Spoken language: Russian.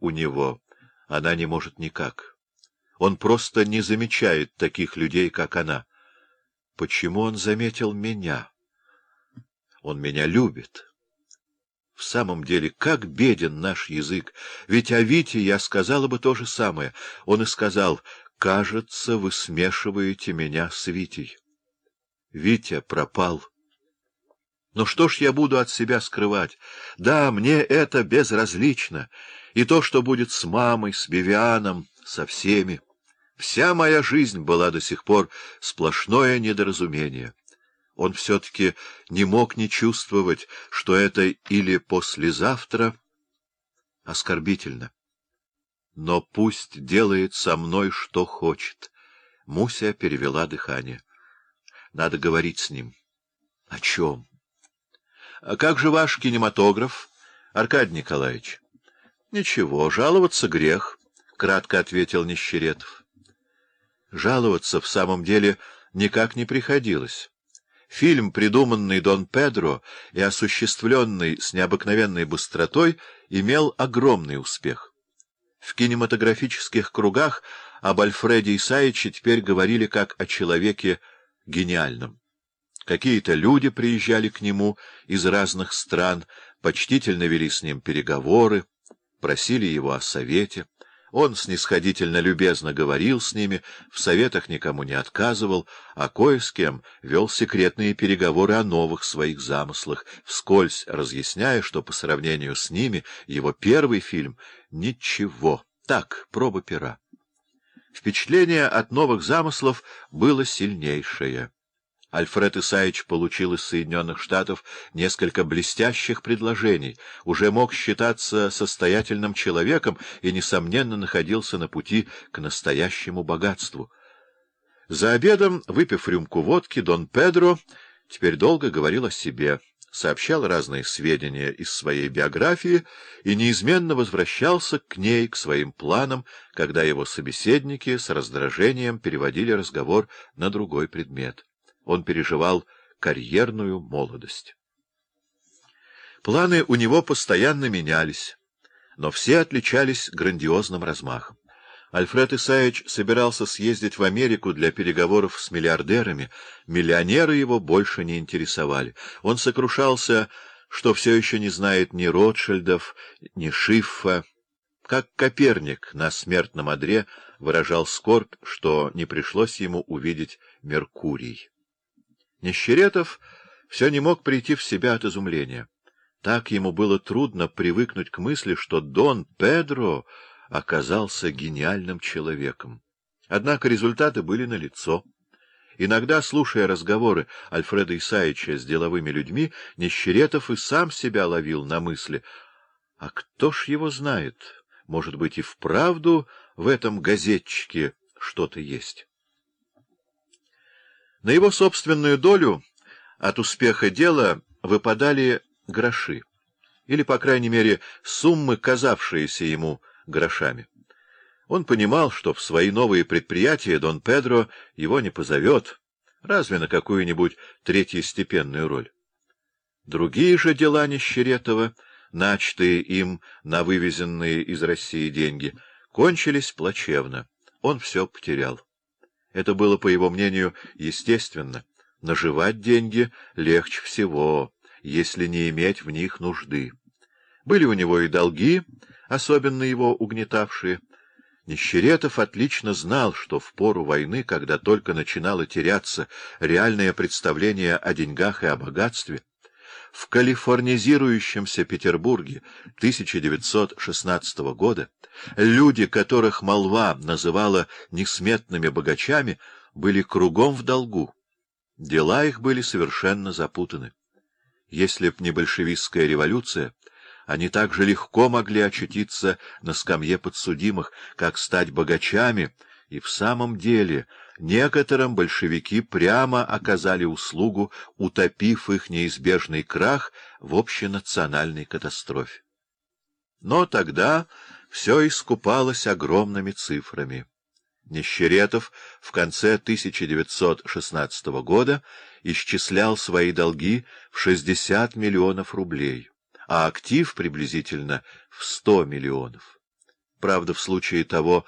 у него она не может никак. Он просто не замечает таких людей, как она. Почему он заметил меня? Он меня любит. В самом деле, как беден наш язык! Ведь о Вите я сказала бы то же самое. Он и сказал, «Кажется, вы смешиваете меня с Витей». Витя пропал. Но что ж я буду от себя скрывать? Да, мне это безразлично. И то, что будет с мамой, с Бевианом, со всеми. Вся моя жизнь была до сих пор сплошное недоразумение. Он все-таки не мог не чувствовать, что это или послезавтра оскорбительно. Но пусть делает со мной, что хочет. Муся перевела дыхание. Надо говорить с ним. О чем? А как же ваш кинематограф, Аркадий Николаевич? Ничего, жаловаться грех, — кратко ответил Нищеретов. Жаловаться в самом деле никак не приходилось. Фильм, придуманный Дон Педро и осуществленный с необыкновенной быстротой, имел огромный успех. В кинематографических кругах об Альфреде Исаиче теперь говорили как о человеке гениальном. Какие-то люди приезжали к нему из разных стран, почтительно вели с ним переговоры, просили его о совете. Он снисходительно любезно говорил с ними, в советах никому не отказывал, а кое с кем вел секретные переговоры о новых своих замыслах, вскользь разъясняя, что по сравнению с ними его первый фильм — ничего, так, проба пера. Впечатление от новых замыслов было сильнейшее. Альфред Исаевич получил из Соединенных Штатов несколько блестящих предложений, уже мог считаться состоятельным человеком и, несомненно, находился на пути к настоящему богатству. За обедом, выпив рюмку водки, Дон Педро теперь долго говорил о себе, сообщал разные сведения из своей биографии и неизменно возвращался к ней, к своим планам, когда его собеседники с раздражением переводили разговор на другой предмет. Он переживал карьерную молодость. Планы у него постоянно менялись, но все отличались грандиозным размахом. Альфред Исаевич собирался съездить в Америку для переговоров с миллиардерами. Миллионеры его больше не интересовали. Он сокрушался, что все еще не знает ни Ротшильдов, ни Шиффа. Как Коперник на смертном одре выражал скорбь, что не пришлось ему увидеть Меркурий. Нищеретов все не мог прийти в себя от изумления. Так ему было трудно привыкнуть к мысли, что Дон Педро оказался гениальным человеком. Однако результаты были налицо. Иногда, слушая разговоры Альфреда Исаевича с деловыми людьми, Нищеретов и сам себя ловил на мысли. А кто ж его знает? Может быть, и вправду в этом газетчике что-то есть? На его собственную долю от успеха дела выпадали гроши, или, по крайней мере, суммы, казавшиеся ему грошами. Он понимал, что в свои новые предприятия Дон Педро его не позовет, разве на какую-нибудь третьестепенную роль. Другие же дела Нищеретова, начатые им на вывезенные из России деньги, кончились плачевно. Он все потерял. Это было, по его мнению, естественно. Наживать деньги легче всего, если не иметь в них нужды. Были у него и долги, особенно его угнетавшие. Нищеретов отлично знал, что в пору войны, когда только начинало теряться реальное представление о деньгах и о богатстве, в калифорнизирующемся Петербурге 1916 года люди, которых молва называла несметными богачами, были кругом в долгу. Дела их были совершенно запутаны. Если б не большевистская революция, они так же легко могли очутиться на скамье подсудимых, как стать богачами, и в самом деле некоторым большевики прямо оказали услугу, утопив их неизбежный крах в общенациональной катастрофе. Но тогда все искупалось огромными цифрами. Нищеретов в конце 1916 года исчислял свои долги в 60 миллионов рублей, а актив приблизительно в 100 миллионов. правда, в случае того,